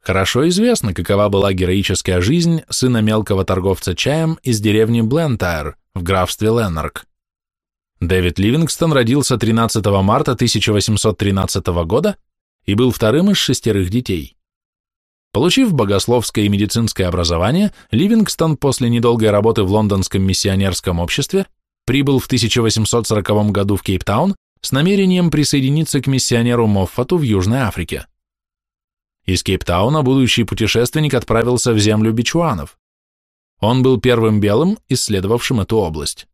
Хорошо известно, какова была героическая жизнь сына мелкого торговца чаем из деревни Блентайр в графстве Леннарк. Дэвид Ливингстон родился 13 марта 1813 года и был вторым из шестерых детей. Получив богословское и медицинское образование, Ливингстон после недолгой работы в лондонском миссионерском обществе прибыл в 1840 году в Кейптаун с намерением присоединиться к миссионеру Моффату в Южной Африке. Из Кейптауна будущий путешественник отправился в землю бичуанов. Он был первым белым, исследовавшим эту область.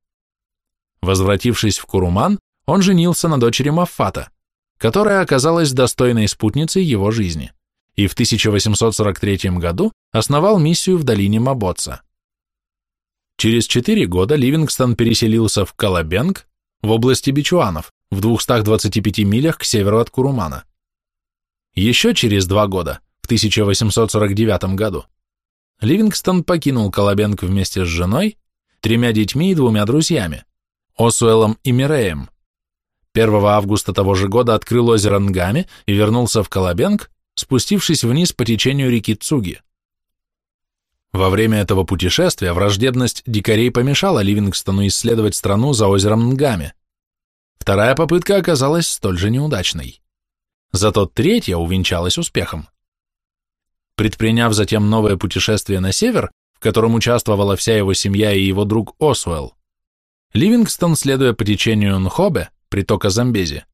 Возвратившись в Куруман, он женился на дочери Маффата, которая оказалась достойной спутницей его жизни и в 1843 году основал миссию в долине Мабоца. Через четыре года Ливингстон переселился в Калабенг в области Бичуанов, в 225 милях к северу от Курумана. Еще через два года, в 1849 году, Ливингстон покинул Калабенг вместе с женой, тремя детьми и двумя друзьями, Осуэлом и Миреем. 1 августа того же года открыл озеро Нгами и вернулся в Калабенг, спустившись вниз по течению реки Цуги. Во время этого путешествия враждебность дикарей помешала Ливингстону исследовать страну за озером Нгами. Вторая попытка оказалась столь же неудачной. Зато третья увенчалась успехом. Предприняв затем новое путешествие на север, в котором участвовала вся его семья и его друг Осуэлл, Ливингстон, следуя по течению Нхобе, притока Замбези,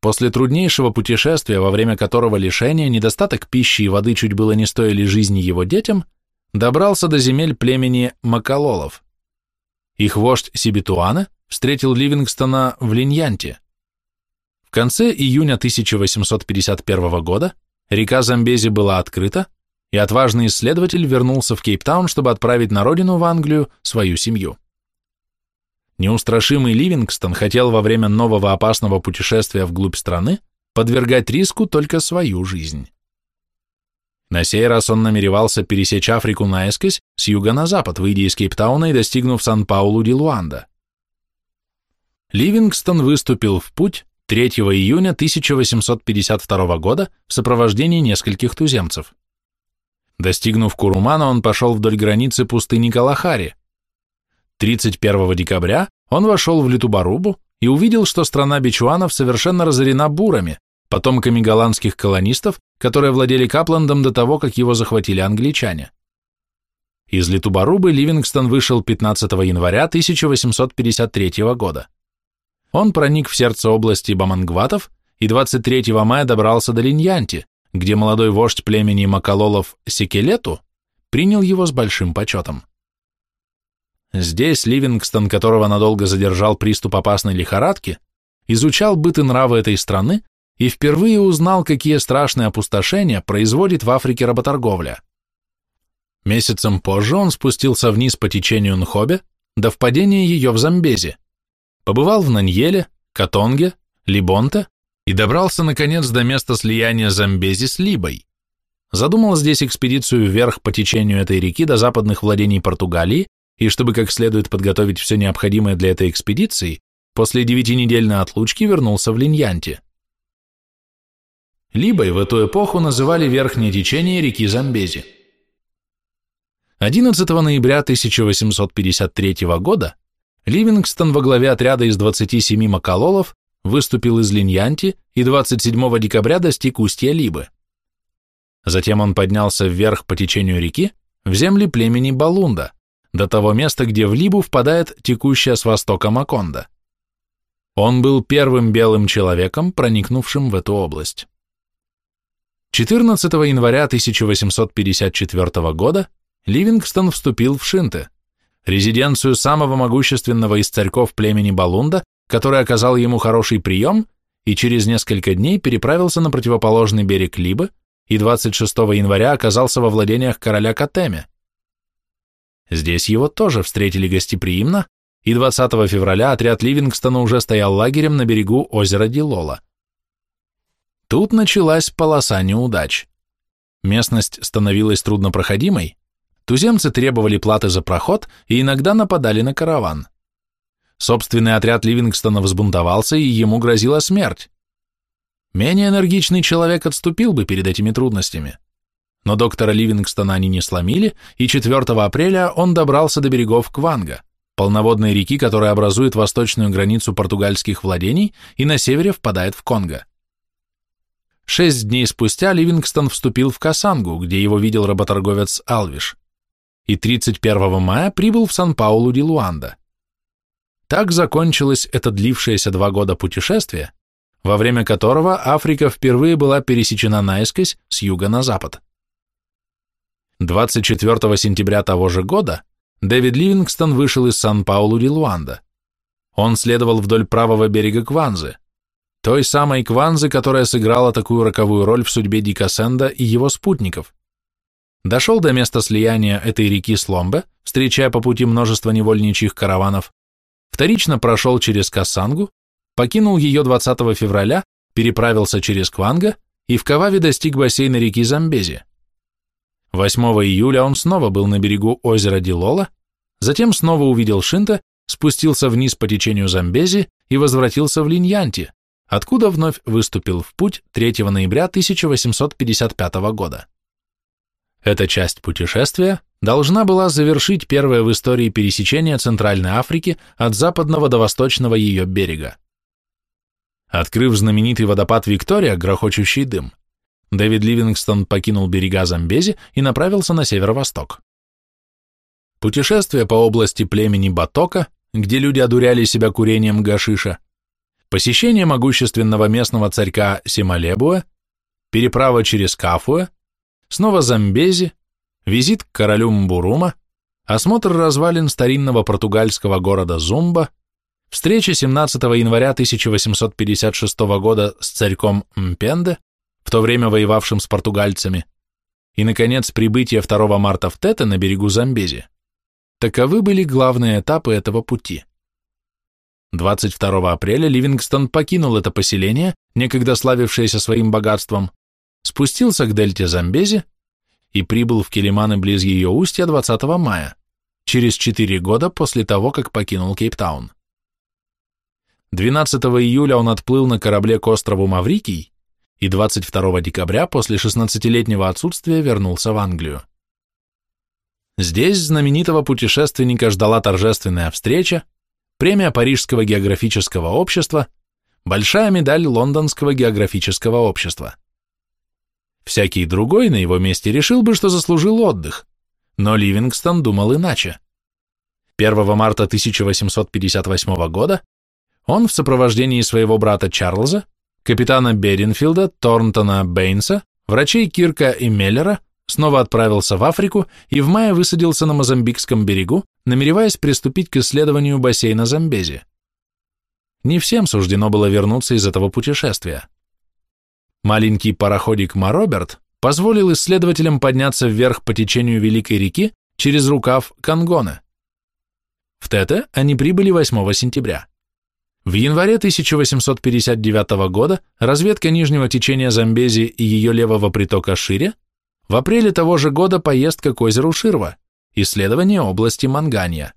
после труднейшего путешествия, во время которого лишение, недостаток пищи и воды чуть было не стоили жизни его детям, добрался до земель племени Макалолов. Их вождь Сибитуана встретил Ливингстона в Линьянте. Конце июня 1851 года река Замбези была открыта, и отважный исследователь вернулся в Кейптаун, чтобы отправить на родину в Англию свою семью. Неустрашимый Ливингстон хотел во время нового опасного путешествия вглубь страны подвергать риску только свою жизнь. На сей раз он намеревался пересечь Африку наискось с юга на запад, выйдя из Кейптауна и достигнув Сан-Паулу-ди-Луанда. Ливингстон выступил в путь 3 июня 1852 года в сопровождении нескольких туземцев. Достигнув Курумана, он пошел вдоль границы пустыни Калахари. 31 декабря он вошел в Литубарубу и увидел, что страна бичуанов совершенно разорена бурами, потомками голландских колонистов, которые владели Капландом до того, как его захватили англичане. Из Литубарубы Ливингстон вышел 15 января 1853 года. Он проник в сердце области Бамангватов и 23 мая добрался до Линьянти, где молодой вождь племени Макалолов Секелету принял его с большим почетом. Здесь Ливингстон, которого надолго задержал приступ опасной лихорадки, изучал быт и нравы этой страны и впервые узнал, какие страшные опустошения производит в Африке работорговля. Месяцем позже он спустился вниз по течению Нхобе до впадения ее в Замбези, побывал в Наньеле, Катонге, Либонте и добрался, наконец, до места слияния Замбези с Либой. Задумал здесь экспедицию вверх по течению этой реки до западных владений Португалии и чтобы как следует подготовить все необходимое для этой экспедиции, после девятинедельной отлучки вернулся в Линьянте. Либой в эту эпоху называли верхнее течение реки Замбези. 11 ноября 1853 года Ливингстон во главе отряда из 27 макалолов выступил из Линьянти и 27 декабря достиг устья Либы. Затем он поднялся вверх по течению реки в земли племени Балунда, до того места, где в Либу впадает текущая с востока Маконда. Он был первым белым человеком, проникнувшим в эту область. 14 января 1854 года Ливингстон вступил в Шинте, резиденцию самого могущественного из царьков племени Балунда, который оказал ему хороший прием и через несколько дней переправился на противоположный берег Либы и 26 января оказался во владениях короля Катеме. Здесь его тоже встретили гостеприимно, и 20 февраля отряд Ливингстона уже стоял лагерем на берегу озера Дилола. Тут началась полоса неудач. Местность становилась труднопроходимой, туземцы требовали платы за проход и иногда нападали на караван. Собственный отряд Ливингстона взбунтовался, и ему грозила смерть. Менее энергичный человек отступил бы перед этими трудностями. но доктора Ливингстона они не сломили, и 4 апреля он добрался до берегов Кванга, полноводной реки, которая образует восточную границу португальских владений и на севере впадает в Конго. Шесть дней спустя Ливингстон вступил в Касангу, где его видел работорговец Алвиш, и 31 мая прибыл в Сан-Паулу-ди-Луанда. Так закончилось это длившееся два года путешествие, во время которого Африка впервые была пересечена наискось с юга на запад. 24 сентября того же года Дэвид Ливингстон вышел из Сан-Паулу-ди-Луанда. Он следовал вдоль правого берега Кванзы, той самой Кванзы, которая сыграла такую роковую роль в судьбе Дика Сенда и его спутников. Дошел до места слияния этой реки с Ломбе, встречая по пути множество невольничьих караванов, вторично прошел через Кассангу, покинул ее 20 февраля, переправился через Кванга и в Кававе достиг бассейна реки Замбези. 8 июля он снова был на берегу озера Дилола, затем снова увидел Шинта, спустился вниз по течению Замбези и возвратился в Линьянти, откуда вновь выступил в путь 3 ноября 1855 года. Эта часть путешествия должна была завершить первое в истории пересечение Центральной Африки от западного до восточного ее берега. Открыв знаменитый водопад Виктория, грохочущий дым, Дэвид Ливингстон покинул берега Замбези и направился на северо-восток. Путешествие по области племени Батока, где люди одуряли себя курением гашиша, посещение могущественного местного царька Сималебуэ, переправа через Кафуэ, снова Замбези, визит к королю Мбурума, осмотр развалин старинного португальского города Зумба, встреча 17 января 1856 года с царьком Мпенде, в то время воевавшим с португальцами, и, наконец, прибытие 2 марта в Тете на берегу Замбези. Таковы были главные этапы этого пути. 22 апреля Ливингстон покинул это поселение, некогда славившееся своим богатством, спустился к дельте Замбези и прибыл в Келиманы близ ее устья 20 мая, через 4 года после того, как покинул Кейптаун. 12 июля он отплыл на корабле к острову Маврикий и 22 декабря после 16-летнего отсутствия вернулся в Англию. Здесь знаменитого путешественника ждала торжественная встреча, премия Парижского географического общества, большая медаль Лондонского географического общества. Всякий другой на его месте решил бы, что заслужил отдых, но Ливингстон думал иначе. 1 марта 1858 года он в сопровождении своего брата Чарльза капитана Беринфилда, Торнтона Бейнса, врачей Кирка и Меллера, снова отправился в Африку и в мае высадился на Мозамбикском берегу, намереваясь приступить к исследованию бассейна Замбези. Не всем суждено было вернуться из этого путешествия. Маленький пароходик Мароберт позволил исследователям подняться вверх по течению Великой реки через рукав Кангона. В Тете они прибыли 8 сентября. В январе 1859 года разведка нижнего течения Замбези и ее левого притока Шире, в апреле того же года поездка к озеру Ширва, исследование области Манганья.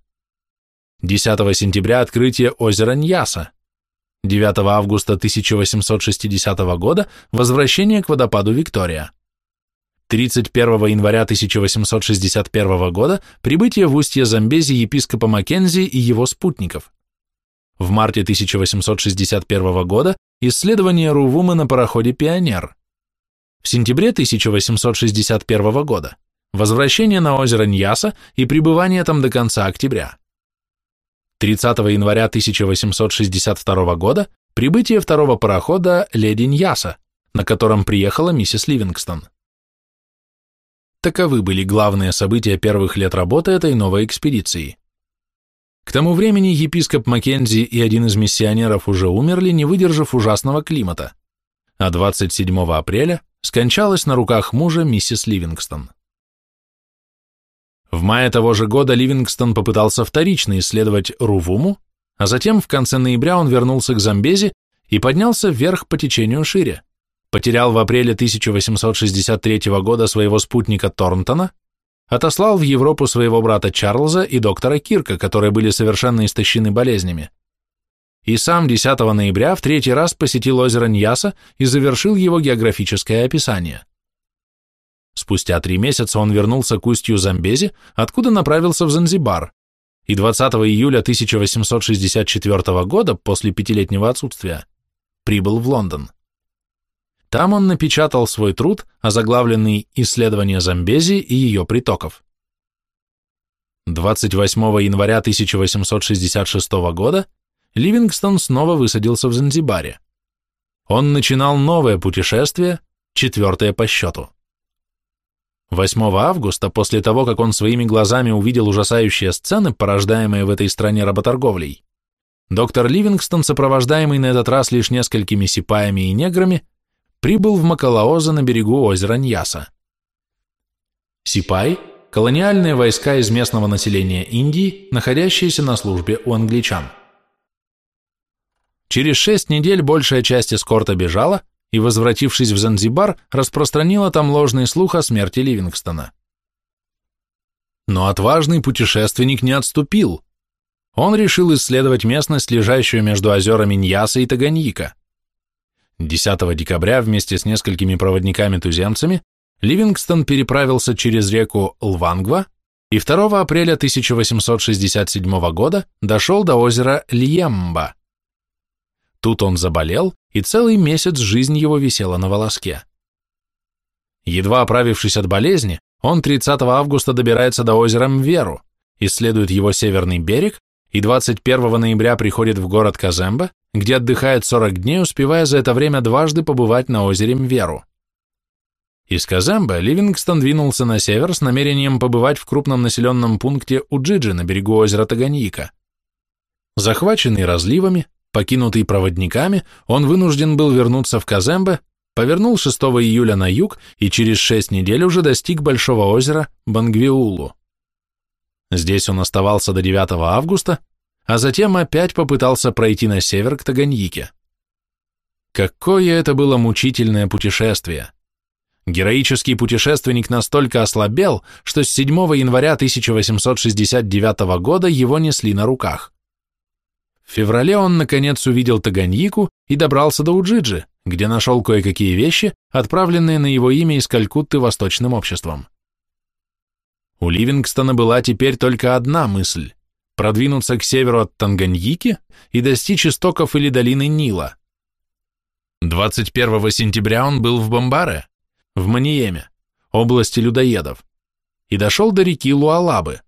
10 сентября открытие озера Ньяса, 9 августа 1860 года возвращение к водопаду Виктория. 31 января 1861 года прибытие в устье Замбези епископа Маккензи и его спутников. В марте 1861 года исследование Рувумы на пароходе «Пионер». В сентябре 1861 года возвращение на озеро Ньяса и пребывание там до конца октября. 30 января 1862 года прибытие второго парохода «Леди Ньяса», на котором приехала миссис Ливингстон. Таковы были главные события первых лет работы этой новой экспедиции. К тому времени епископ Маккензи и один из миссионеров уже умерли, не выдержав ужасного климата, а 27 апреля скончалась на руках мужа миссис Ливингстон. В мае того же года Ливингстон попытался вторично исследовать Рувуму, а затем в конце ноября он вернулся к Замбези и поднялся вверх по течению шире. Потерял в апреле 1863 года своего спутника Торнтона, отослал в Европу своего брата Чарльза и доктора Кирка, которые были совершенно истощены болезнями. И сам 10 ноября в третий раз посетил озеро Ньяса и завершил его географическое описание. Спустя три месяца он вернулся к устью Замбези, откуда направился в Занзибар, и 20 июля 1864 года, после пятилетнего отсутствия, прибыл в Лондон. Там он напечатал свой труд, озаглавленный «Исследование Замбези и ее притоков». 28 января 1866 года Ливингстон снова высадился в Занзибаре. Он начинал новое путешествие, четвертое по счету. 8 августа, после того, как он своими глазами увидел ужасающие сцены, порождаемые в этой стране работорговлей, доктор Ливингстон, сопровождаемый на этот раз лишь несколькими сипаями и неграми, прибыл в Макалаоза на берегу озера Ньяса. Сипай – колониальные войска из местного населения Индии, находящиеся на службе у англичан. Через шесть недель большая часть эскорта бежала и, возвратившись в Занзибар, распространила там ложный слух о смерти Ливингстона. Но отважный путешественник не отступил. Он решил исследовать местность, лежащую между озерами Ньяса и Таганьика. 10 декабря вместе с несколькими проводниками-туземцами Ливингстон переправился через реку Лвангва и 2 апреля 1867 года дошел до озера Льемба. Тут он заболел, и целый месяц жизнь его висела на волоске. Едва оправившись от болезни, он 30 августа добирается до озера Мверу, исследует его северный берег и 21 ноября приходит в город Казембе, где отдыхает 40 дней, успевая за это время дважды побывать на озере Мверу. Из Казембе Ливингстон двинулся на север с намерением побывать в крупном населенном пункте Уджиджи на берегу озера Таганьика. Захваченный разливами, покинутый проводниками, он вынужден был вернуться в Казембе, повернул 6 июля на юг и через 6 недель уже достиг большого озера Бангвиулу. Здесь он оставался до 9 августа, а затем опять попытался пройти на север к Таганьике. Какое это было мучительное путешествие! Героический путешественник настолько ослабел, что с 7 января 1869 года его несли на руках. В феврале он, наконец, увидел Таганьику и добрался до Уджиджи, где нашел кое-какие вещи, отправленные на его имя из Калькутты Восточным обществом. У Ливингстона была теперь только одна мысль – продвинуться к северу от Танганьики и достичь истоков или долины Нила. 21 сентября он был в Бомбаре, в Маниеме, области людоедов, и дошел до реки Луалабы,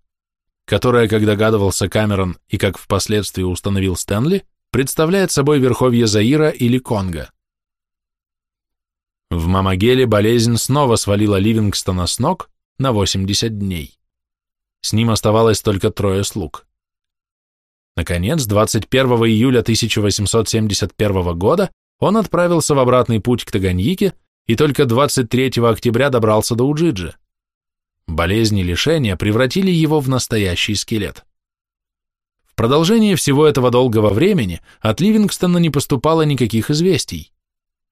которая, как догадывался Камерон и как впоследствии установил Стэнли, представляет собой верховье Заира или Конго. В Мамагеле болезнь снова свалила Ливингстона с ног на 80 дней. С ним оставалось только трое слуг. Наконец, 21 июля 1871 года он отправился в обратный путь к Таганьике и только 23 октября добрался до Уджиджи. Болезни лишения превратили его в настоящий скелет. В продолжение всего этого долгого времени от Ливингстона не поступало никаких известий.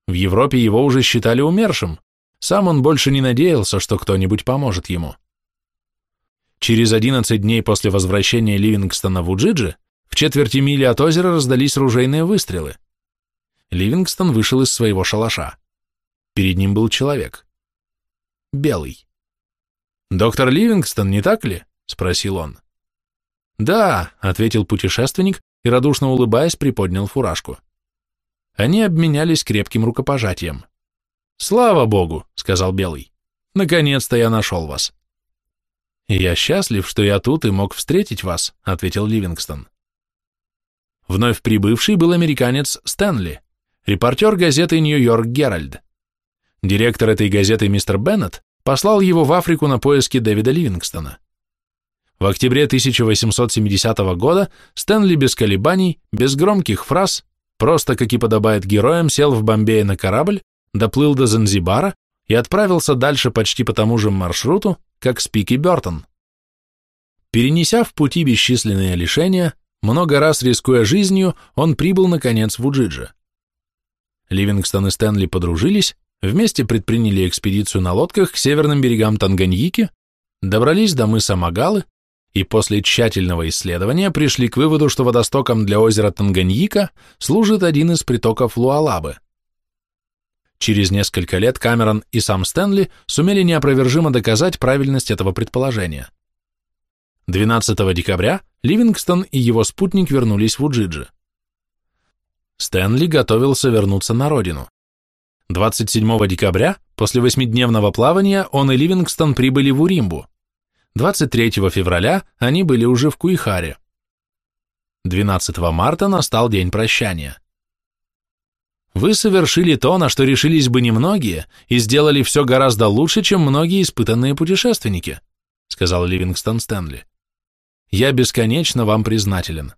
В Европе его уже считали умершим, сам он больше не надеялся, что кто-нибудь поможет ему. Через 11 дней после возвращения Ливингстона в Уджиджи в четверти мили от озера раздались ружейные выстрелы. Ливингстон вышел из своего шалаша. Перед ним был человек. Белый. «Доктор Ливингстон, не так ли?» — спросил он. «Да», — ответил путешественник и, радушно улыбаясь, приподнял фуражку. Они обменялись крепким рукопожатием. «Слава Богу», — сказал Белый, — «наконец-то я нашел вас». «Я счастлив, что я тут и мог встретить вас», — ответил Ливингстон. Вновь прибывший был американец Стэнли, репортер газеты «Нью-Йорк Геральд». Директор этой газеты мистер Беннет послал его в Африку на поиски Дэвида Ливингстона. В октябре 1870 года Стэнли без колебаний, без громких фраз, просто как и подобает героям, сел в Бомбее на корабль, доплыл до Занзибара и отправился дальше почти по тому же маршруту, как Спики Бёртон. Перенеся в пути бесчисленные лишения, много раз рискуя жизнью, он прибыл, наконец, в Уджидже. Ливингстон и Стэнли подружились, Вместе предприняли экспедицию на лодках к северным берегам Танганьики, добрались до мыса Магалы и после тщательного исследования пришли к выводу, что водостоком для озера Танганьика служит один из притоков Луалабы. Через несколько лет Камерон и сам Стэнли сумели неопровержимо доказать правильность этого предположения. 12 декабря Ливингстон и его спутник вернулись в Уджиджи. Стэнли готовился вернуться на родину. 27 декабря, после восьмидневного плавания, он и Ливингстон прибыли в Уримбу. 23 февраля они были уже в Куихаре. 12 марта настал день прощания. Вы совершили то, на что решились бы немногие, и сделали все гораздо лучше, чем многие испытанные путешественники, сказал Ливингстон Стэнли. Я бесконечно вам признателен.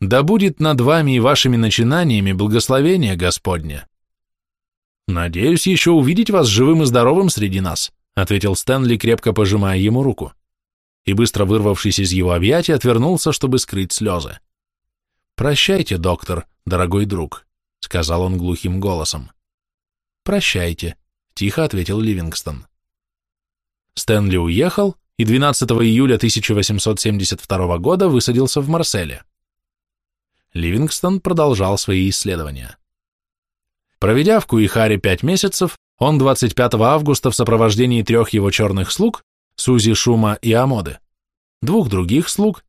Да будет над вами и вашими начинаниями благословение Господне. Надеюсь еще увидеть вас живым и здоровым среди нас, ответил Стэнли, крепко пожимая ему руку. И быстро вырвавшись из его объятий, отвернулся, чтобы скрыть слезы. «Прощайте, доктор, дорогой друг», — сказал он глухим голосом. «Прощайте», — тихо ответил Ливингстон. Стэнли уехал и 12 июля 1872 года высадился в Марселе. Ливингстон продолжал свои исследования. Проведя в Куихаре пять месяцев, он 25 августа в сопровождении трех его черных слуг, Сузи, Шума и Амоды, двух других слуг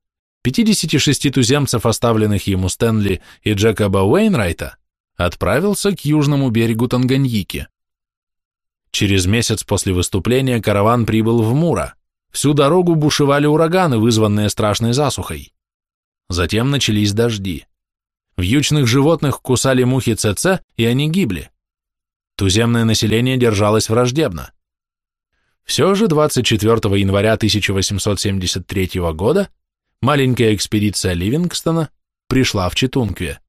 56 туземцев, оставленных ему Стэнли и Джекоба Уэйнрайта, отправился к южному берегу Танганьики. Через месяц после выступления караван прибыл в Мура. Всю дорогу бушевали ураганы, вызванные страшной засухой. Затем начались дожди. Вьючных животных кусали мухи ЦЦ, и они гибли. Туземное население держалось враждебно. Все же 24 января 1873 года маленькая экспедиция Ливингстона пришла в Читунгве.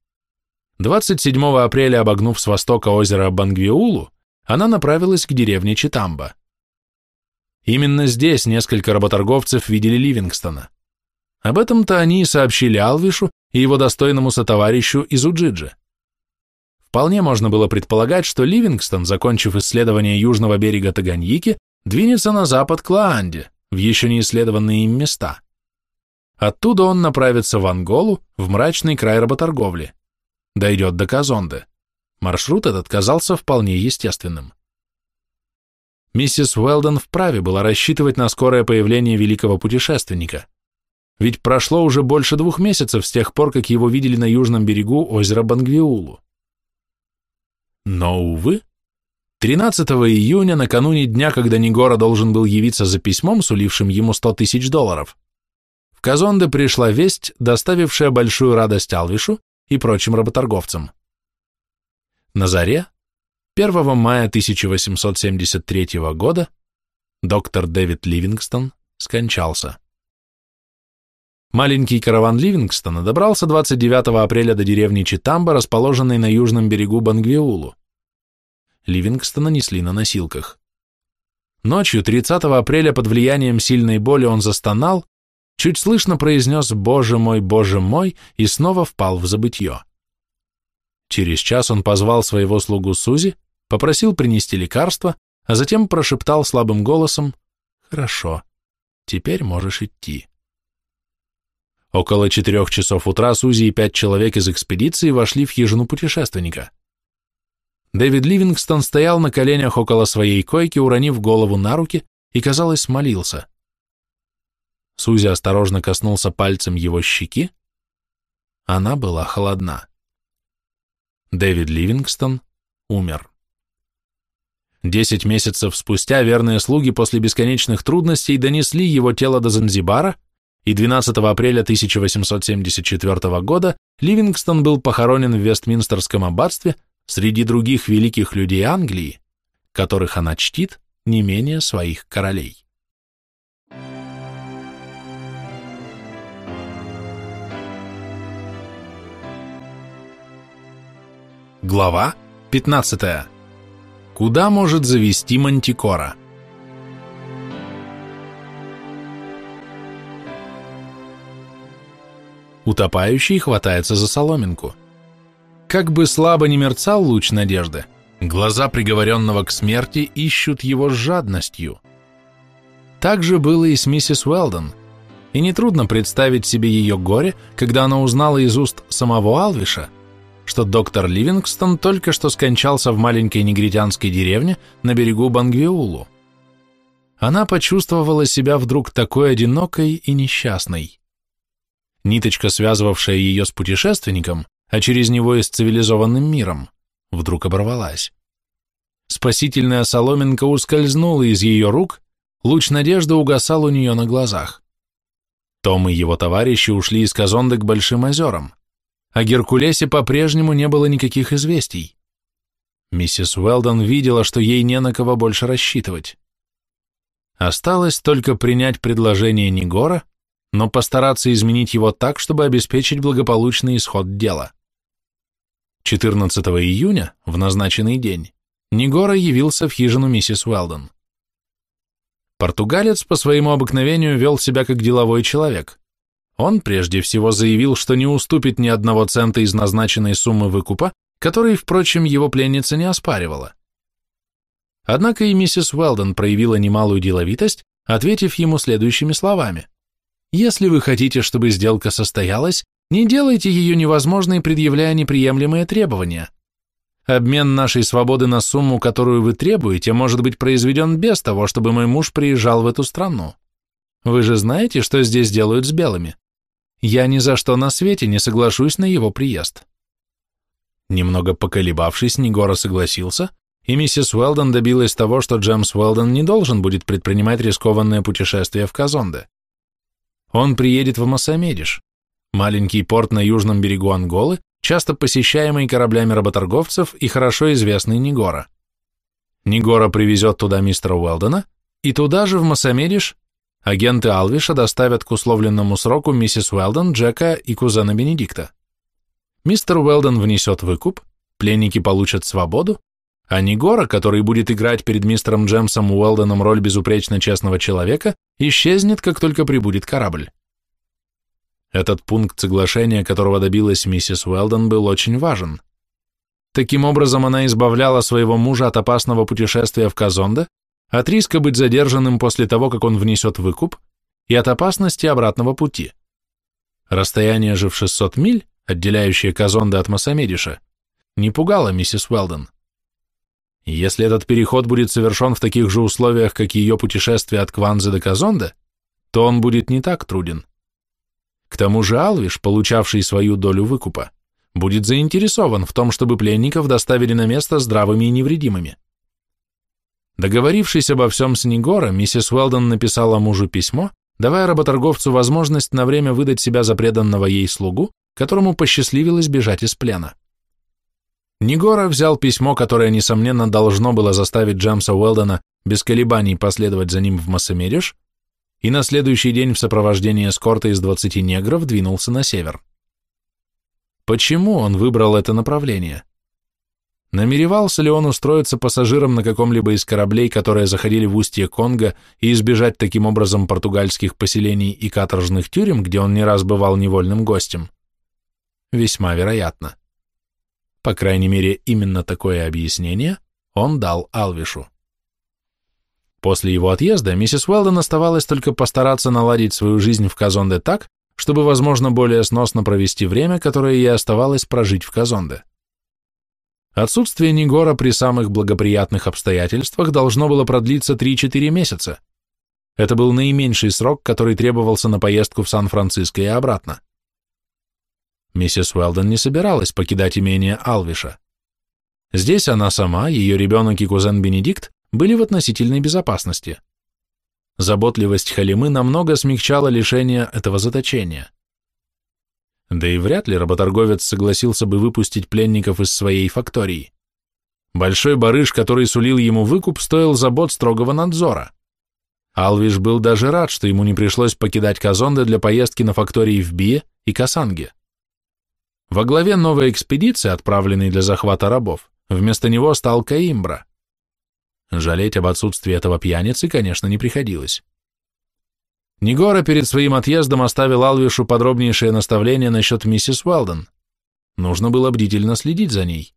27 апреля, обогнув с востока озеро Бангвиулу, она направилась к деревне Читамба. Именно здесь несколько работорговцев видели Ливингстона. Об этом-то они и сообщили Алвишу и его достойному сотоварищу из Уджиджи. Вполне можно было предполагать, что Ливингстон, закончив исследование южного берега Таганьики, двинется на запад к Лаанде, в еще не исследованные им места. Оттуда он направится в Анголу, в мрачный край работорговли. Дойдет до Казонды. Маршрут этот казался вполне естественным. Миссис Уэлдон вправе была рассчитывать на скорое появление великого путешественника. Ведь прошло уже больше двух месяцев с тех пор, как его видели на южном берегу озера Бангвиулу. Но, увы, 13 июня, накануне дня, когда Негора должен был явиться за письмом, сулившим ему 100 тысяч долларов, в Казонде пришла весть, доставившая большую радость Алвишу и прочим работорговцам. На заре 1 мая 1873 года доктор Дэвид Ливингстон скончался. Маленький караван Ливингстона добрался 29 апреля до деревни Читамба, расположенной на южном берегу Бангвиулу. Ливингстона несли на носилках. Ночью 30 апреля под влиянием сильной боли он застонал чуть слышно произнес «Боже мой, Боже мой» и снова впал в забытье. Через час он позвал своего слугу Сузи, попросил принести лекарство, а затем прошептал слабым голосом «Хорошо, теперь можешь идти». Около четырех часов утра Сузи и пять человек из экспедиции вошли в хижину путешественника. Дэвид Ливингстон стоял на коленях около своей койки, уронив голову на руки и, казалось, молился. Сузи осторожно коснулся пальцем его щеки. Она была холодна. Дэвид Ливингстон умер. Десять месяцев спустя верные слуги после бесконечных трудностей донесли его тело до Занзибара, и 12 апреля 1874 года Ливингстон был похоронен в Вестминстерском аббатстве среди других великих людей Англии, которых она чтит не менее своих королей. Глава 15. Куда может завести Мантикора? Утопающий хватается за соломинку. Как бы слабо не мерцал луч надежды, глаза приговоренного к смерти ищут его с жадностью. Так же было и с миссис Уэлдон, и нетрудно представить себе ее горе, когда она узнала из уст самого Алвиша, что доктор Ливингстон только что скончался в маленькой негритянской деревне на берегу Бангвиулу. Она почувствовала себя вдруг такой одинокой и несчастной. Ниточка, связывавшая ее с путешественником, а через него и с цивилизованным миром, вдруг оборвалась. Спасительная соломинка ускользнула из ее рук, луч надежды угасал у нее на глазах. Том и его товарищи ушли из Казонды к Большим озерам. О Геркулесе по-прежнему не было никаких известий. Миссис Уэлдон видела, что ей не на кого больше рассчитывать. Осталось только принять предложение Негора, но постараться изменить его так, чтобы обеспечить благополучный исход дела. 14 июня, в назначенный день, Негора явился в хижину миссис Уэлдон. Португалец по своему обыкновению вел себя как деловой человек. Он прежде всего заявил, что не уступит ни одного цента из назначенной суммы выкупа, который, впрочем, его пленница не оспаривала. Однако и миссис Уэлдон проявила немалую деловитость, ответив ему следующими словами. «Если вы хотите, чтобы сделка состоялась, не делайте ее невозможной, предъявляя неприемлемые требования. Обмен нашей свободы на сумму, которую вы требуете, может быть произведен без того, чтобы мой муж приезжал в эту страну. Вы же знаете, что здесь делают с белыми? Я ни за что на свете не соглашусь на его приезд. Немного поколебавшись, Нигора согласился, и миссис Уэлдон добилась того, что Джемс Уэлдон не должен будет предпринимать рискованное путешествие в Казонде. Он приедет в Масамедиш, маленький порт на южном берегу Анголы, часто посещаемый кораблями работорговцев и хорошо известный Нигора. Нигора привезет туда мистера Уэлдона, и туда же в Масамедиш агенты Алвиша доставят к условленному сроку миссис Уэлдон, Джека и кузена Бенедикта. Мистер Уэлдон внесет выкуп, пленники получат свободу, а Нигора, который будет играть перед мистером Джемсом Уэлдоном роль безупречно честного человека, исчезнет, как только прибудет корабль. Этот пункт соглашения, которого добилась миссис Уэлдон, был очень важен. Таким образом, она избавляла своего мужа от опасного путешествия в Казонде, от риска быть задержанным после того, как он внесет выкуп, и от опасности обратного пути. Расстояние же в 600 миль, отделяющее Казонде от Масамедиша, не пугало миссис Уэлдон. Если этот переход будет совершен в таких же условиях, как и ее путешествие от Кванзы до Казонде, то он будет не так труден. К тому же Алвиш, получавший свою долю выкупа, будет заинтересован в том, чтобы пленников доставили на место здравыми и невредимыми. Договорившись обо всем с Нигора, миссис Уэлдон написала мужу письмо, давая работорговцу возможность на время выдать себя за преданного ей слугу, которому посчастливилось бежать из плена. Нигора взял письмо, которое, несомненно, должно было заставить Джемса Уэлдона без колебаний последовать за ним в Массамериш, и на следующий день в сопровождении эскорта из 20 негров двинулся на север. Почему он выбрал это направление? Намеревался ли он устроиться пассажиром на каком-либо из кораблей, которые заходили в устье Конго, и избежать таким образом португальских поселений и каторжных тюрем, где он не раз бывал невольным гостем? Весьма вероятно. По крайней мере, именно такое объяснение он дал Алвишу. После его отъезда миссис Уэлдон оставалось только постараться наладить свою жизнь в Казонде так, чтобы, возможно, более сносно провести время, которое ей оставалось прожить в Казонде. Отсутствие Нигора при самых благоприятных обстоятельствах должно было продлиться 3-4 месяца. Это был наименьший срок, который требовался на поездку в Сан-Франциско и обратно. Миссис Уэлдон не собиралась покидать имение Алвиша. Здесь она сама, ее ребенок и кузен Бенедикт были в относительной безопасности. Заботливость Халимы намного смягчала лишение этого заточения. Да и вряд ли работорговец согласился бы выпустить пленников из своей фактории. Большой барыш, который сулил ему выкуп, стоил забот строгого надзора. Алвиш был даже рад, что ему не пришлось покидать Казонде для поездки на фактории в Бие и Касанге. Во главе новой экспедиции, отправленной для захвата рабов, вместо него стал Каимбра. Жалеть об отсутствии этого пьяницы, конечно, не приходилось. Негора перед своим отъездом оставил Алвишу подробнейшее наставление насчет миссис Уэлдон. Нужно было бдительно следить за ней.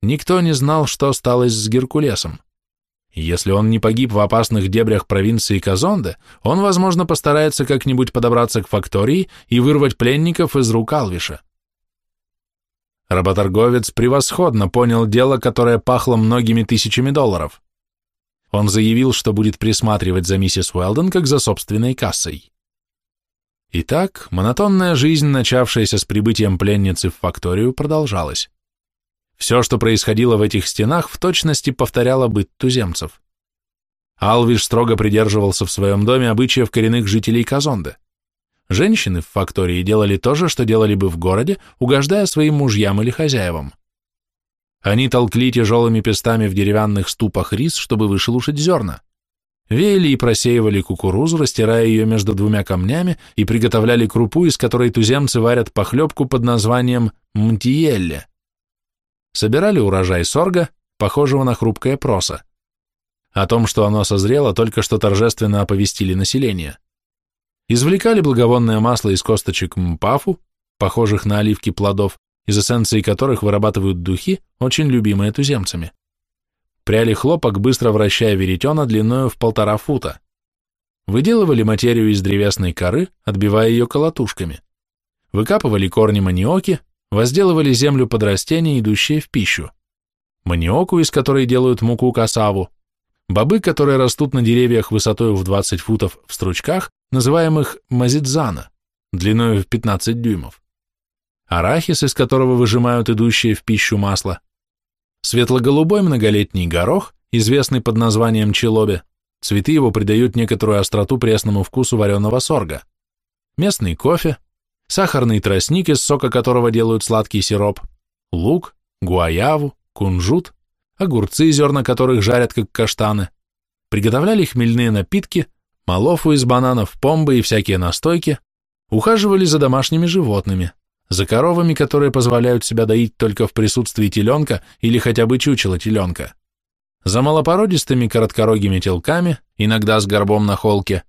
Никто не знал, что сталось с Геркулесом. Если он не погиб в опасных дебрях провинции Казонде, он, возможно, постарается как-нибудь подобраться к фактории и вырвать пленников из рук Алвиша. Работорговец превосходно понял дело, которое пахло многими тысячами долларов. Он заявил, что будет присматривать за миссис Уэлден как за собственной кассой. Итак, монотонная жизнь, начавшаяся с прибытием пленницы в факторию, продолжалась. Все, что происходило в этих стенах, в точности повторяло быт туземцев. Алвиш строго придерживался в своем доме обычаев коренных жителей Казонды. Женщины в фактории делали то же, что делали бы в городе, угождая своим мужьям или хозяевам. Они толкли тяжелыми пестами в деревянных ступах рис, чтобы вышелушить зерна. Веяли и просеивали кукурузу, растирая ее между двумя камнями, и приготовляли крупу, из которой туземцы варят похлебку под названием мтиелле. Собирали урожай сорга, похожего на хрупкое проса. О том, что оно созрело, только что торжественно оповестили население. Извлекали благовонное масло из косточек мпафу, похожих на оливки плодов, из эссенции которых вырабатывают духи, очень любимые туземцами. Пряли хлопок, быстро вращая веретена длиною в полтора фута. Выделывали материю из древесной коры, отбивая ее колотушками. Выкапывали корни маниоки, возделывали землю под растения, идущие в пищу. Маниоку, из которой делают муку касаву, бобы, которые растут на деревьях высотой в 20 футов в стручках, называемых мазидзана, длиной в 15 дюймов. Арахис, из которого выжимают идущее в пищу масло, светло-голубой многолетний горох, известный под названием челобе, цветы его придают некоторую остроту пресному вкусу вареного сорга, местный кофе, сахарный тростник, из сока которого делают сладкий сироп, лук, гуаяву, кунжут, огурцы, зерна которых жарят как каштаны, приготовляли хмельные напитки, малофу из бананов, помбы и всякие настойки, ухаживали за домашними животными, за коровами, которые позволяют себя доить только в присутствии теленка или хотя бы чучела теленка, за малопородистыми короткорогими телками, иногда с горбом на холке,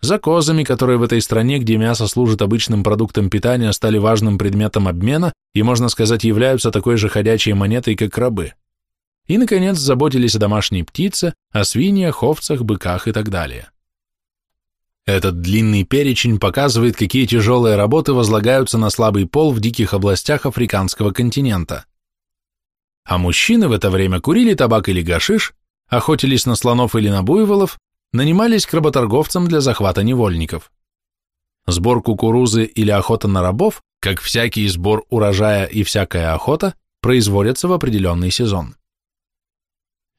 за козами, которые в этой стране, где мясо служит обычным продуктом питания, стали важным предметом обмена и, можно сказать, являются такой же ходячей монетой, как рабы. И, наконец, заботились о домашней птице, о свиньях, овцах, быках и так далее. Этот длинный перечень показывает, какие тяжелые работы возлагаются на слабый пол в диких областях африканского континента. А мужчины в это время курили табак или гашиш, охотились на слонов или на буйволов, нанимались к работорговцам для захвата невольников. Сбор кукурузы или охота на рабов, как всякий сбор урожая и всякая охота, производятся в определенный сезон.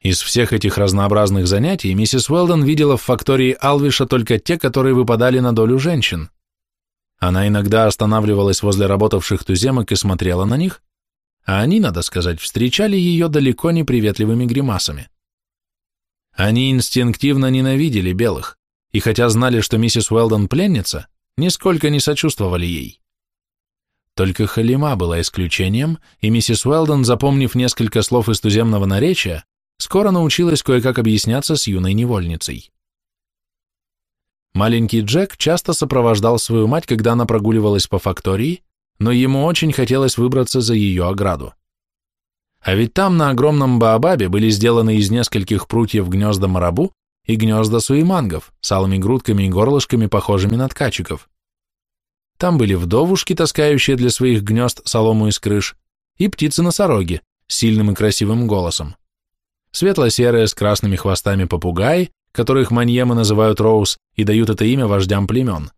Из всех этих разнообразных занятий миссис Уэлдон видела в фактории Алвиша только те, которые выпадали на долю женщин. Она иногда останавливалась возле работавших туземок и смотрела на них, а они, надо сказать, встречали ее далеко не приветливыми гримасами. Они инстинктивно ненавидели белых, и хотя знали, что миссис Уэлдон пленница, нисколько не сочувствовали ей. Только Халима была исключением, и миссис Уэлдон, запомнив несколько слов из туземного наречия, скоро научилась кое-как объясняться с юной невольницей. Маленький Джек часто сопровождал свою мать, когда она прогуливалась по фактории, но ему очень хотелось выбраться за ее ограду. А ведь там на огромном Баобабе были сделаны из нескольких прутьев гнезда марабу и гнезда суимангов с алыми грудками и горлышками, похожими на ткачиков. Там были вдовушки, таскающие для своих гнезд солому из крыш, и птицы-носороги с сильным и красивым голосом светло-серые с красными хвостами попугаи, которых маньемы называют роуз и дают это имя вождям племен,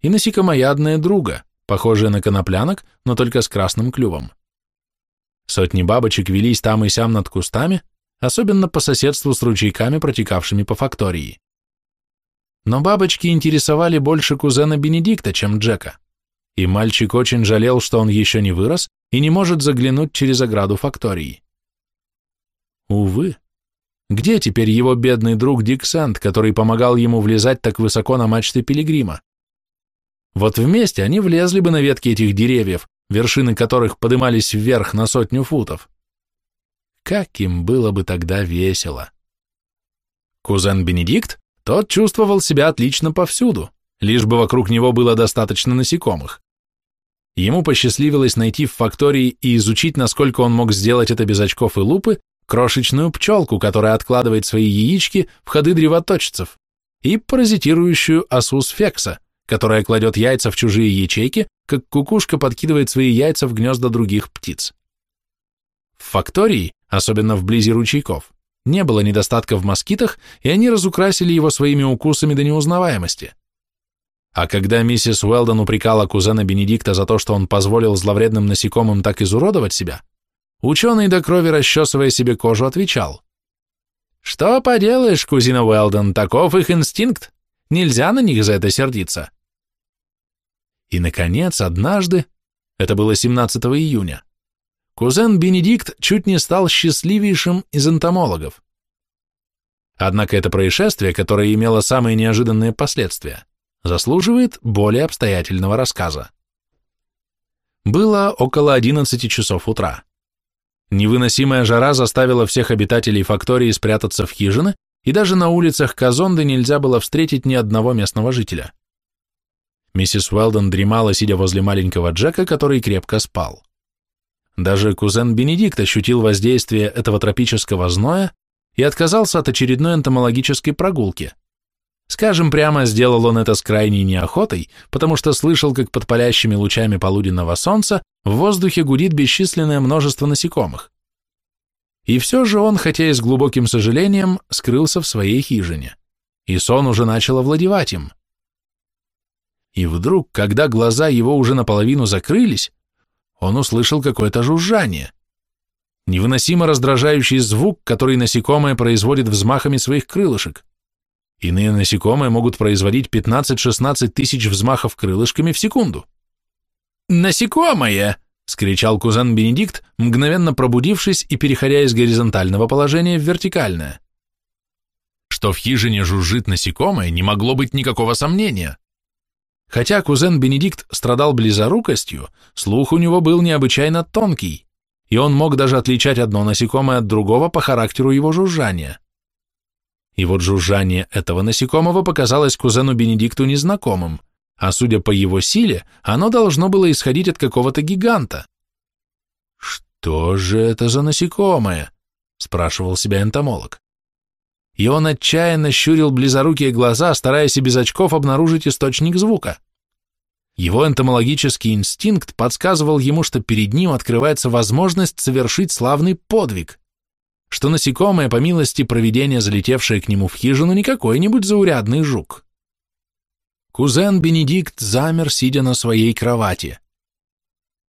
и насекомоядные друга, похожие на коноплянок, но только с красным клювом. Сотни бабочек велись там и сям над кустами, особенно по соседству с ручейками, протекавшими по фактории. Но бабочки интересовали больше кузена Бенедикта, чем Джека, и мальчик очень жалел, что он еще не вырос и не может заглянуть через ограду фактории. Увы. Где теперь его бедный друг Дик Сэнд, который помогал ему влезать так высоко на мачты пилигрима? Вот вместе они влезли бы на ветки этих деревьев, вершины которых подымались вверх на сотню футов. Как им было бы тогда весело! Кузен Бенедикт, тот чувствовал себя отлично повсюду, лишь бы вокруг него было достаточно насекомых. Ему посчастливилось найти в фактории и изучить, насколько он мог сделать это без очков и лупы, крошечную пчелку, которая откладывает свои яички в ходы древоточцев, и паразитирующую осу сфекса, которая кладет яйца в чужие ячейки, как кукушка подкидывает свои яйца в гнезда других птиц. В фактории, особенно вблизи ручейков, не было недостатка в москитах, и они разукрасили его своими укусами до неузнаваемости. А когда миссис Уэлдон упрекала кузена Бенедикта за то, что он позволил зловредным насекомым так изуродовать себя, ученый до крови расчесывая себе кожу отвечал. «Что поделаешь, кузина Уэлдон, таков их инстинкт, нельзя на них за это сердиться». И, наконец, однажды, это было 17 июня, кузен Бенедикт чуть не стал счастливейшим из энтомологов. Однако это происшествие, которое имело самые неожиданные последствия, заслуживает более обстоятельного рассказа. Было около 11 часов утра. Невыносимая жара заставила всех обитателей фактории спрятаться в хижины, и даже на улицах Казонды нельзя было встретить ни одного местного жителя. Миссис Уэлдон дремала, сидя возле маленького Джека, который крепко спал. Даже кузен Бенедикт ощутил воздействие этого тропического зноя и отказался от очередной энтомологической прогулки. Скажем прямо, сделал он это с крайней неохотой, потому что слышал, как под палящими лучами полуденного солнца в воздухе гудит бесчисленное множество насекомых. И все же он, хотя и с глубоким сожалением, скрылся в своей хижине, и сон уже начал овладевать им. И вдруг, когда глаза его уже наполовину закрылись, он услышал какое-то жужжание. Невыносимо раздражающий звук, который насекомое производит взмахами своих крылышек. Иные насекомые могут производить 15-16 тысяч взмахов крылышками в секунду. «Насекомое!» — скричал кузен Бенедикт, мгновенно пробудившись и переходя из горизонтального положения в вертикальное. Что в хижине жужжит насекомое, не могло быть никакого сомнения. Хотя кузен Бенедикт страдал близорукостью, слух у него был необычайно тонкий, и он мог даже отличать одно насекомое от другого по характеру его жужжания. И вот жужжание этого насекомого показалось кузену Бенедикту незнакомым, а судя по его силе, оно должно было исходить от какого-то гиганта. «Что же это за насекомое?» — спрашивал себя энтомолог. И он отчаянно щурил близорукие глаза, стараясь и без очков обнаружить источник звука. Его энтомологический инстинкт подсказывал ему, что перед ним открывается возможность совершить славный подвиг что насекомое, по милости провидения, залетевшее к нему в хижину, не какой-нибудь заурядный жук. Кузен Бенедикт замер, сидя на своей кровати.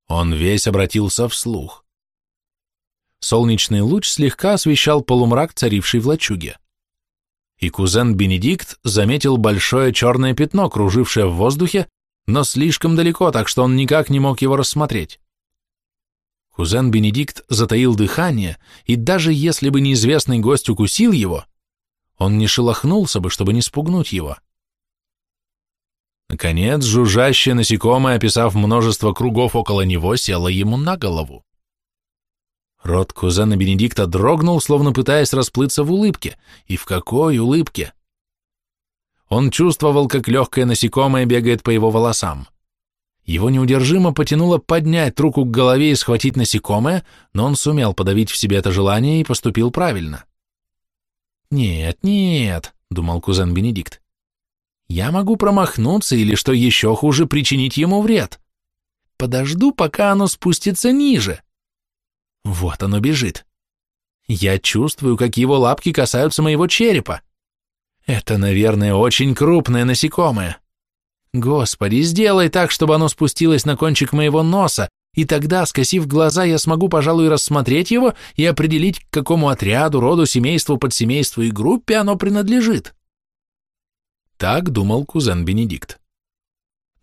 Он весь обратился вслух. Солнечный луч слегка освещал полумрак, царивший в лачуге. И кузен Бенедикт заметил большое черное пятно, кружившее в воздухе, но слишком далеко, так что он никак не мог его рассмотреть. Кузен Бенедикт затаил дыхание, и даже если бы неизвестный гость укусил его, он не шелохнулся бы, чтобы не спугнуть его. Наконец, жужжащее насекомое, описав множество кругов около него, село ему на голову. Рот кузена Бенедикта дрогнул, словно пытаясь расплыться в улыбке. И в какой улыбке? Он чувствовал, как легкое насекомое бегает по его волосам. Его неудержимо потянуло поднять руку к голове и схватить насекомое, но он сумел подавить в себе это желание и поступил правильно. «Нет, нет», — думал кузен Бенедикт, — «я могу промахнуться или, что еще хуже, причинить ему вред. Подожду, пока оно спустится ниже. Вот оно бежит. Я чувствую, как его лапки касаются моего черепа. Это, наверное, очень крупное насекомое. Господи, сделай так, чтобы оно спустилось на кончик моего носа, и тогда, скосив глаза, я смогу, пожалуй, рассмотреть его и определить, к какому отряду, роду, семейству, подсемейству и группе оно принадлежит. Так думал кузен Бенедикт.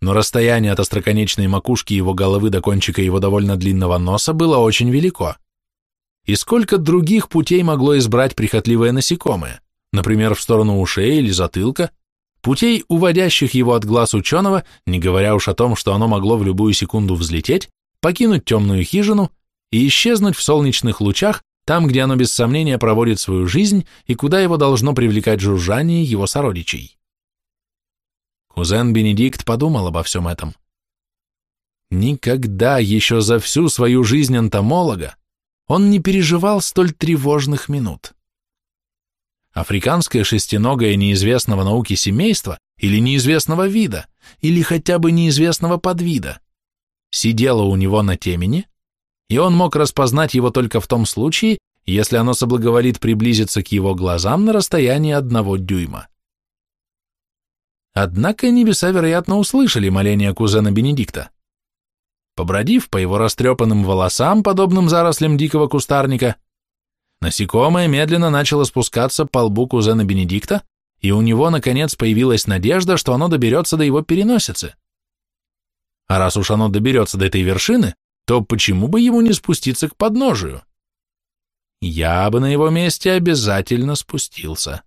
Но расстояние от остроконечной макушки его головы до кончика его довольно длинного носа было очень велико. И сколько других путей могло избрать прихотливое насекомое, например, в сторону ушей или затылка, Путей, уводящих его от глаз ученого, не говоря уж о том, что оно могло в любую секунду взлететь, покинуть темную хижину и исчезнуть в солнечных лучах, там, где оно без сомнения проводит свою жизнь и куда его должно привлекать жужжание его сородичей. Кузен Бенедикт подумал обо всем этом. Никогда еще за всю свою жизнь энтомолога он не переживал столь тревожных минут африканское шестиногое неизвестного науки семейства или неизвестного вида, или хотя бы неизвестного подвида, сидело у него на темени, и он мог распознать его только в том случае, если оно соблаговолит приблизиться к его глазам на расстоянии одного дюйма. Однако небеса, вероятно, услышали моление кузена Бенедикта. Побродив по его растрепанным волосам, подобным зарослям дикого кустарника, насекомое медленно начало спускаться по лбу кузена Бенедикта, и у него, наконец, появилась надежда, что оно доберется до его переносицы. А раз уж оно доберется до этой вершины, то почему бы ему не спуститься к подножию? Я бы на его месте обязательно спустился,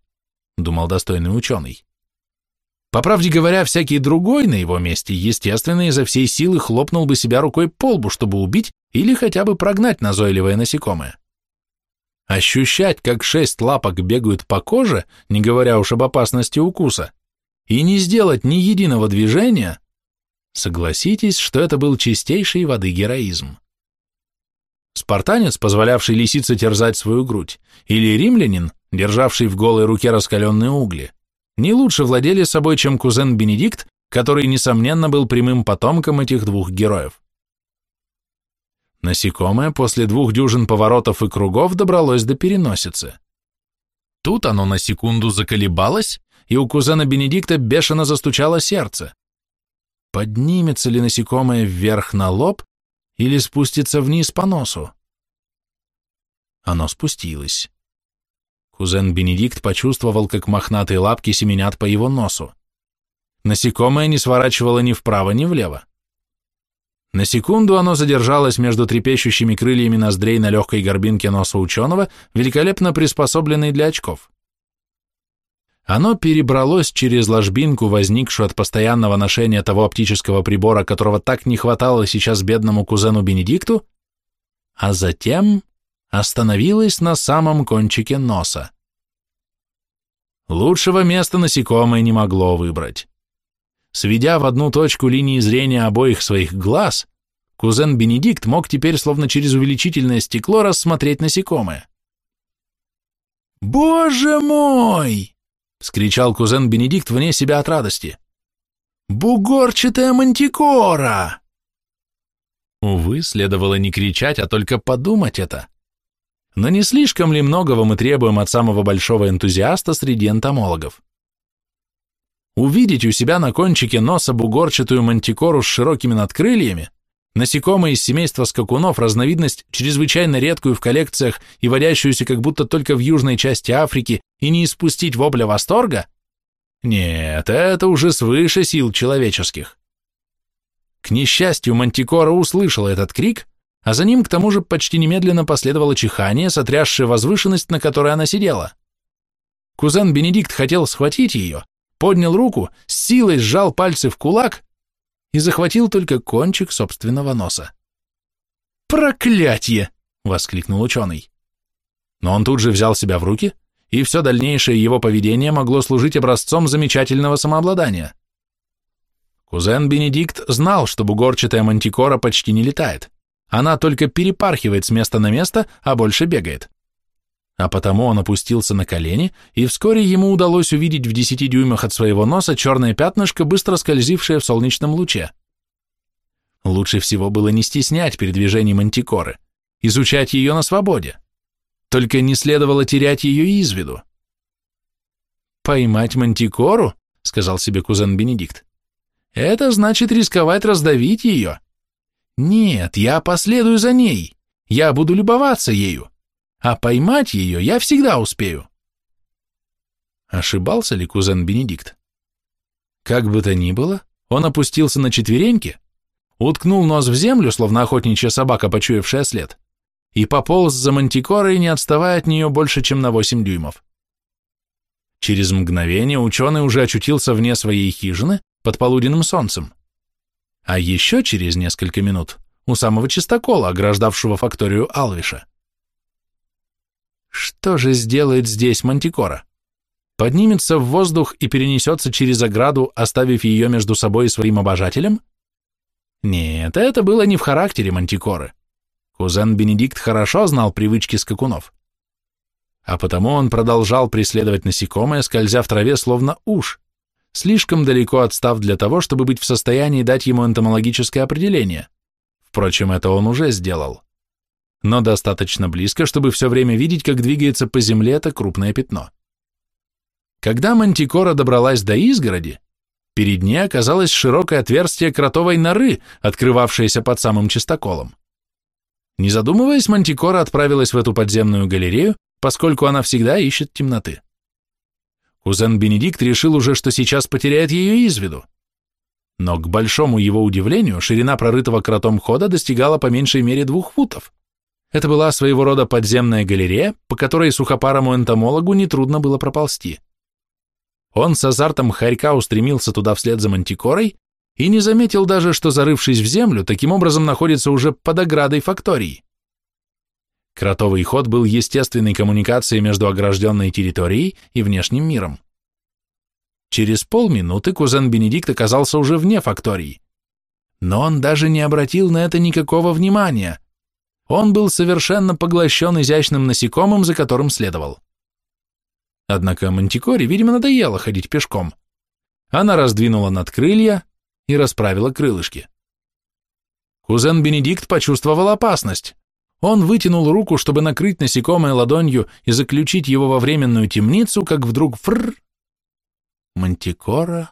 думал достойный ученый. По правде говоря, всякий другой на его месте, естественно, изо всей силы хлопнул бы себя рукой по лбу, чтобы убить или хотя бы прогнать назойливое насекомое. Ощущать, как шесть лапок бегают по коже, не говоря уж об опасности укуса, и не сделать ни единого движения, согласитесь, что это был чистейшей воды героизм. Спартанец, позволявший лисице терзать свою грудь, или римлянин, державший в голой руке раскаленные угли, не лучше владели собой, чем кузен Бенедикт, который, несомненно, был прямым потомком этих двух героев. Насекомое после двух дюжин поворотов и кругов добралось до переносицы. Тут оно на секунду заколебалось, и у кузена Бенедикта бешено застучало сердце. Поднимется ли насекомое вверх на лоб или спустится вниз по носу? Оно спустилось. Кузен Бенедикт почувствовал, как мохнатые лапки семенят по его носу. Насекомое не сворачивало ни вправо, ни влево. На секунду оно задержалось между трепещущими крыльями ноздрей на легкой горбинке носа ученого, великолепно приспособленной для очков. Оно перебралось через ложбинку, возникшую от постоянного ношения того оптического прибора, которого так не хватало сейчас бедному кузену Бенедикту, а затем остановилось на самом кончике носа. Лучшего места насекомое не могло выбрать. Сведя в одну точку линии зрения обоих своих глаз, кузен Бенедикт мог теперь словно через увеличительное стекло рассмотреть насекомое. «Боже мой!» — вскричал кузен Бенедикт вне себя от радости. «Бугорчатая мантикора!» Увы, следовало не кричать, а только подумать это. Но не слишком ли многого мы требуем от самого большого энтузиаста среди энтомологов? Увидеть у себя на кончике носа бугорчатую мантикору с широкими надкрыльями, насекомое из семейства скакунов, разновидность чрезвычайно редкую в коллекциях и водящуюся как будто только в южной части Африки, и не испустить вопля восторга? Нет, это уже свыше сил человеческих. К несчастью, мантикора услышала этот крик, а за ним к тому же почти немедленно последовало чихание, сотрясшее возвышенность, на которой она сидела. Кузен Бенедикт хотел схватить ее, поднял руку, с силой сжал пальцы в кулак и захватил только кончик собственного носа. «Проклятье!» — воскликнул ученый. Но он тут же взял себя в руки, и все дальнейшее его поведение могло служить образцом замечательного самообладания. Кузен Бенедикт знал, что бугорчатая мантикора почти не летает. Она только перепархивает с места на место, а больше бегает а потому он опустился на колени, и вскоре ему удалось увидеть в десяти дюймах от своего носа черное пятнышко, быстро скользившее в солнечном луче. Лучше всего было не стеснять передвижений мантикоры, изучать ее на свободе. Только не следовало терять ее из виду. «Поймать мантикору?» — сказал себе кузен Бенедикт. «Это значит рисковать раздавить ее. Нет, я последую за ней. Я буду любоваться ею а поймать ее я всегда успею. Ошибался ли кузен Бенедикт? Как бы то ни было, он опустился на четвереньки, уткнул нос в землю, словно охотничья собака, почуявшая след, и пополз за мантикорой, не отставая от нее больше, чем на восемь дюймов. Через мгновение ученый уже очутился вне своей хижины под полуденным солнцем. А еще через несколько минут у самого чистокола, ограждавшего факторию Алвиша. Что же сделает здесь Мантикора? Поднимется в воздух и перенесется через ограду, оставив ее между собой и своим обожателем? Нет, это было не в характере Мантикоры. Кузен Бенедикт хорошо знал привычки скакунов. А потому он продолжал преследовать насекомое, скользя в траве словно уж, слишком далеко отстав для того, чтобы быть в состоянии дать ему энтомологическое определение. Впрочем, это он уже сделал. Но достаточно близко, чтобы все время видеть, как двигается по земле это крупное пятно. Когда Мантикора добралась до изгороди, перед ней оказалось широкое отверстие кротовой норы, открывавшееся под самым чистоколом. Не задумываясь, Мантикора отправилась в эту подземную галерею, поскольку она всегда ищет темноты. Кузен Бенедикт решил уже, что сейчас потеряет ее из виду. Но, к большому его удивлению, ширина прорытого кротом хода достигала по меньшей мере двух футов. Это была своего рода подземная галерея, по которой сухопарому энтомологу нетрудно было проползти. Он с азартом хорька устремился туда вслед за мантикорой и не заметил даже, что, зарывшись в землю, таким образом находится уже под оградой фактории. Кротовый ход был естественной коммуникацией между огражденной территорией и внешним миром. Через полминуты кузен Бенедикт оказался уже вне фактории. Но он даже не обратил на это никакого внимания. Он был совершенно поглощен изящным насекомым, за которым следовал. Однако Мантикоре, видимо, надоело ходить пешком. Она раздвинула надкрылья и расправила крылышки. Кузен Бенедикт почувствовал опасность. Он вытянул руку, чтобы накрыть насекомое ладонью и заключить его во временную темницу, как вдруг фрр. Мантикора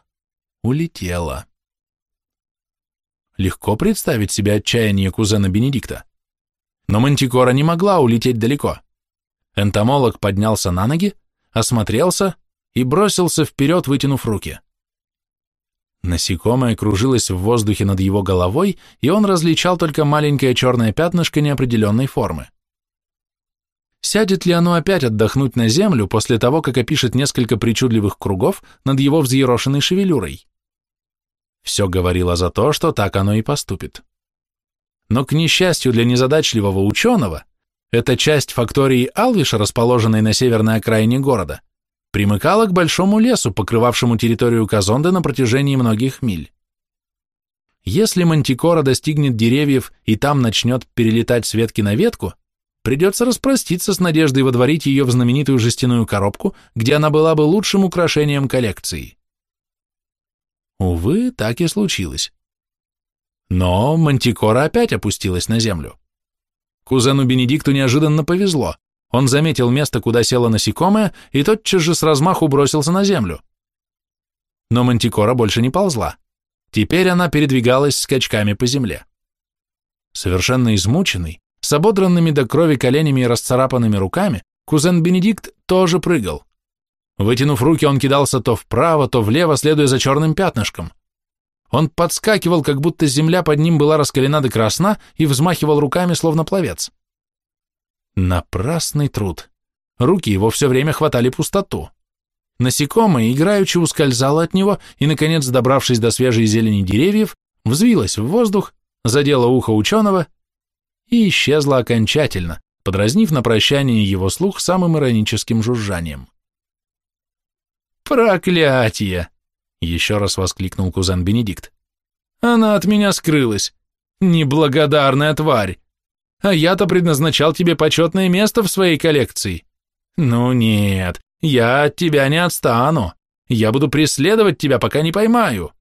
улетела. Легко представить себе отчаяние кузена Бенедикта. Но Мантикора не могла улететь далеко. Энтомолог поднялся на ноги, осмотрелся и бросился вперед, вытянув руки. Насекомое кружилось в воздухе над его головой, и он различал только маленькое черное пятнышко неопределенной формы. Сядет ли оно опять отдохнуть на землю после того, как опишет несколько причудливых кругов над его взъерошенной шевелюрой? Все говорило за то, что так оно и поступит. Но, к несчастью для незадачливого ученого, эта часть фактории Алвиша, расположенной на северной окраине города, примыкала к большому лесу, покрывавшему территорию Казонды на протяжении многих миль. Если мантикора достигнет деревьев и там начнет перелетать с ветки на ветку, придется распроститься с надеждой водворить ее в знаменитую жестяную коробку, где она была бы лучшим украшением коллекции. Увы, так и случилось. Но мантикора опять опустилась на землю. Кузену Бенедикту неожиданно повезло. Он заметил место, куда село насекомое, и тотчас же с размаху бросился на землю. Но мантикора больше не ползла. Теперь она передвигалась скачками по земле. Совершенно измученный, с ободранными до крови коленями и расцарапанными руками, кузен Бенедикт тоже прыгал. Вытянув руки, он кидался то вправо, то влево, следуя за черным пятнышком. Он подскакивал, как будто земля под ним была раскалена до красна, и взмахивал руками, словно пловец. Напрасный труд. Руки его все время хватали пустоту. Насекомое играючи ускользало от него и, наконец, добравшись до свежей зелени деревьев, взвилось в воздух, задело ухо ученого и исчезло окончательно, подразнив на прощание его слух самым ироническим жужжанием. «Проклятие!» Еще раз воскликнул кузен Бенедикт. Она от меня скрылась. Неблагодарная тварь. А я-то предназначал тебе почетное место в своей коллекции. Ну нет, я от тебя не отстану. Я буду преследовать тебя, пока не поймаю.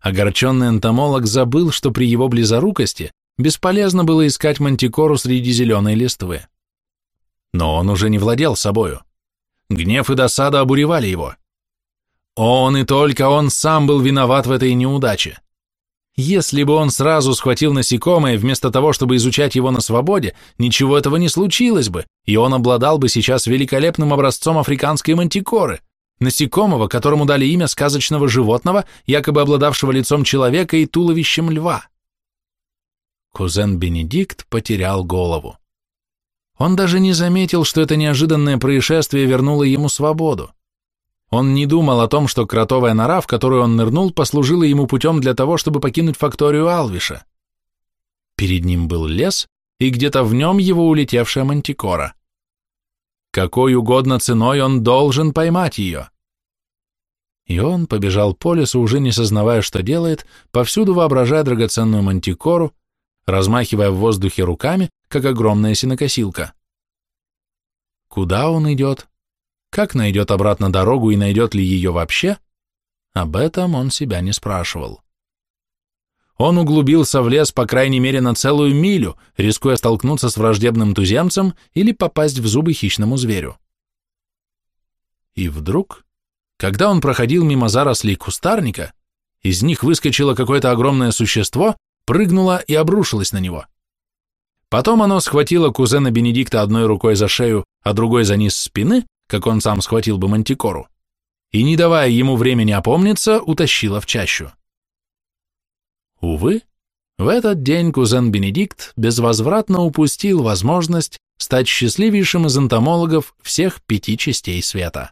Огорченный энтомолог забыл, что при его близорукости бесполезно было искать мантикору среди зеленой листвы. Но он уже не владел собою. Гнев и досада обуревали его. Он и только он сам был виноват в этой неудаче. Если бы он сразу схватил насекомое, вместо того, чтобы изучать его на свободе, ничего этого не случилось бы, и он обладал бы сейчас великолепным образцом африканской мантикоры, насекомого, которому дали имя сказочного животного, якобы обладавшего лицом человека и туловищем льва. Кузен Бенедикт потерял голову. Он даже не заметил, что это неожиданное происшествие вернуло ему свободу. Он не думал о том, что кротовая нора, в которую он нырнул, послужила ему путем для того, чтобы покинуть факторию Алвиша. Перед ним был лес, и где-то в нем его улетевшая мантикора. Какой угодно ценой он должен поймать ее. И он побежал по лесу, уже не сознавая, что делает, повсюду воображая драгоценную мантикору, размахивая в воздухе руками, как огромная синокосилка. Куда он идет, как найдет обратно дорогу и найдет ли ее вообще, об этом он себя не спрашивал. он углубился в лес по крайней мере на целую милю, рискуя столкнуться с враждебным туземцем или попасть в зубы хищному зверю. И вдруг, когда он проходил мимо зарослей кустарника, из них выскочило какое-то огромное существо, прыгнуло и обрушилось на него. Потом оно схватило кузена Бенедикта одной рукой за шею, а другой за низ спины, как он сам схватил бы мантикору, и, не давая ему времени опомниться, утащило в чащу. Увы, в этот день кузен Бенедикт безвозвратно упустил возможность стать счастливейшим из энтомологов всех пяти частей света.